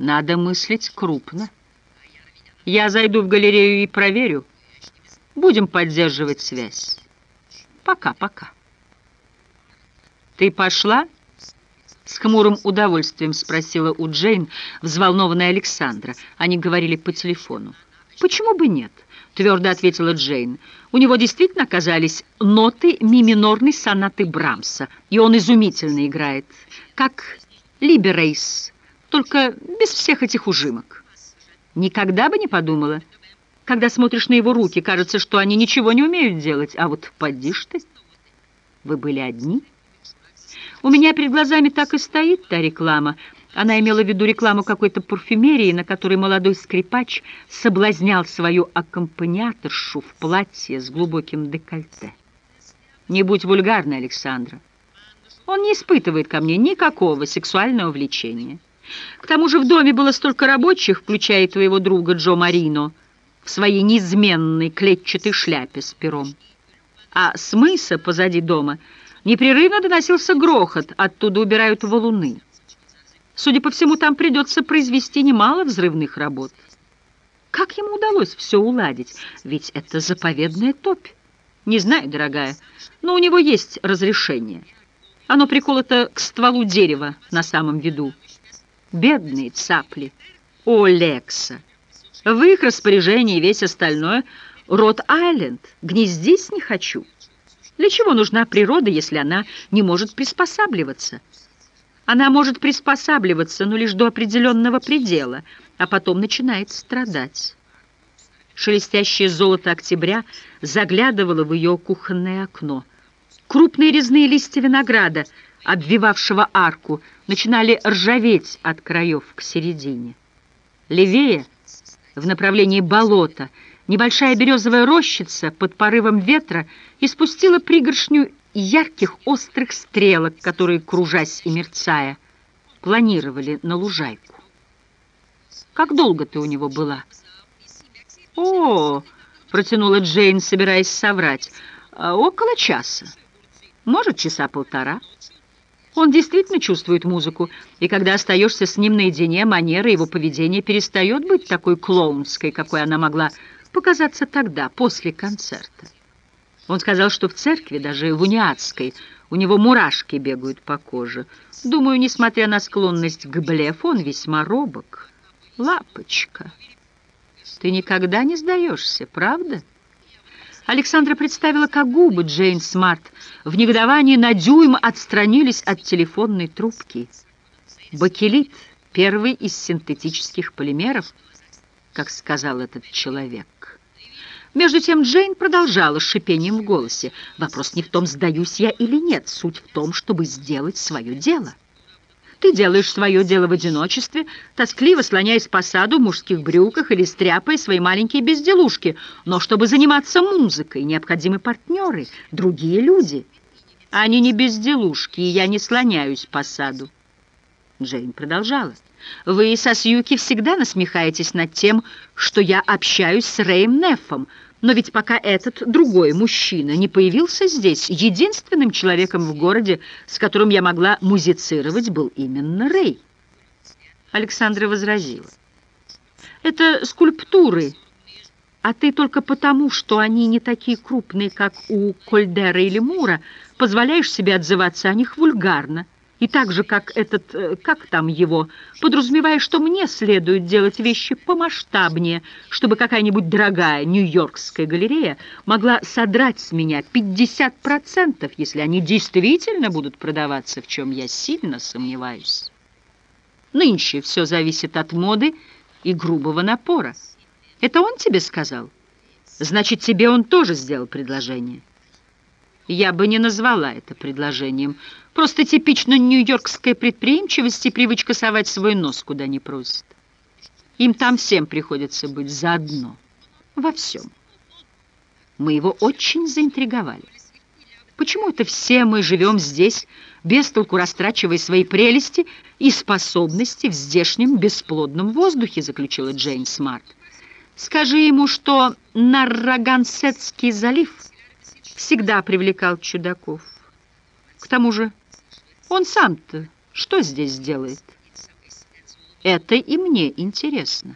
Надо мыслить крупно. Я зайду в галерею и проверю. Будем поддерживать связь. Пока-пока. Ты пошла? С хмурым удовольствием спросила у Джейн взволнованная Александра. Они говорили по телефону. «Почему бы нет?» — твердо ответила Джейн. «У него действительно оказались ноты ми-минорной сонаты Брамса, и он изумительно играет, как Либерейс, только без всех этих ужимок. Никогда бы не подумала. Когда смотришь на его руки, кажется, что они ничего не умеют делать, а вот поди ж ты. Вы были одни?» У меня перед глазами так и стоит та реклама — она имела в виду рекламу какой-то парфюмерии, на которой молодой скрипач соблазнял свою аккомпаниаторшу в платье с глубоким декольте. Не будь вульгарной, Александра. Он не испытывает ко мне никакого сексуального влечения. К тому же в доме было столько рабочих, включая твоего друга Джо Марино, в своей неизменной клетчатой шляпе с пером. А с мыса позади дома непрерывно доносился грохот, оттуда убирают валуны. Судя по всему, там придется произвести немало взрывных работ. Как ему удалось все уладить? Ведь это заповедная топь. Не знаю, дорогая, но у него есть разрешение. Оно приколото к стволу дерева на самом виду. Бедные цапли. О, Лекса! В их распоряжении весь остальное Рот-Айленд. Гнездись не хочу. Для чего нужна природа, если она не может приспосабливаться? Она может приспосабливаться, но лишь до определенного предела, а потом начинает страдать. Шелестящее золото октября заглядывало в ее кухонное окно. Крупные резные листья винограда, обвивавшего арку, начинали ржаветь от краев к середине. Левее, в направлении болота, небольшая березовая рощица под порывом ветра испустила пригоршню ярких острых стрелок, которые, кружась и мерцая, планировали на лужайку. «Как долго ты у него была?» «О!» — протянула Джейн, собираясь соврать. «А, «Около часа. Может, часа полтора». Он действительно чувствует музыку, и когда остаешься с ним наедине, манера его поведения перестает быть такой клоунской, какой она могла показаться тогда, после концерта. Он сказал, что в церкви, даже в униатской, у него мурашки бегают по коже. Думаю, несмотря на склонность к блефу, он весьма робок. Лапочка, ты никогда не сдаешься, правда? Александра представила, как губы Джейн Смарт в негодовании на дюйм отстранились от телефонной трубки. Бакелит — первый из синтетических полимеров, как сказал этот человек. Между тем Джейн продолжала с шипением в голосе. «Вопрос не в том, сдаюсь я или нет. Суть в том, чтобы сделать свое дело. Ты делаешь свое дело в одиночестве, тоскливо слоняясь по саду в мужских брюках или стряпая свои маленькие безделушки. Но чтобы заниматься музыкой, необходимы партнеры, другие люди. Они не безделушки, и я не слоняюсь по саду». Джейн продолжала. Вы со Сьюки всегда насмехаетесь над тем, что я общаюсь с Рэем Неффом, но ведь пока этот другой мужчина не появился здесь, единственным человеком в городе, с которым я могла музицировать, был именно Рэй. Александра возразила. Это скульптуры, а ты только потому, что они не такие крупные, как у Кольдера или Мура, позволяешь себе отзываться о них вульгарно. И так же, как этот, э, как там его, подразумевая, что мне следует делать вещи помасштабнее, чтобы какая-нибудь дорогая нью-йоркская галерея могла содрать с меня 50%, если они действительно будут продаваться, в чем я сильно сомневаюсь. Нынче все зависит от моды и грубого напора. Это он тебе сказал? Значит, тебе он тоже сделал предложение. Я бы не назвала это предложением. Просто типично нью-йоркская предприимчивость и привычка совать свой нос куда не просит. Им там всем приходится быть заодно. Во всем. Мы его очень заинтриговали. Почему это все мы живем здесь, без толку растрачивая свои прелести и способности в здешнем бесплодном воздухе, заключила Джейн Смарт. Скажи ему, что Наррагансетский залив — всегда привлекал чудаков. К тому же он сам-то что здесь делает? Это и мне интересно.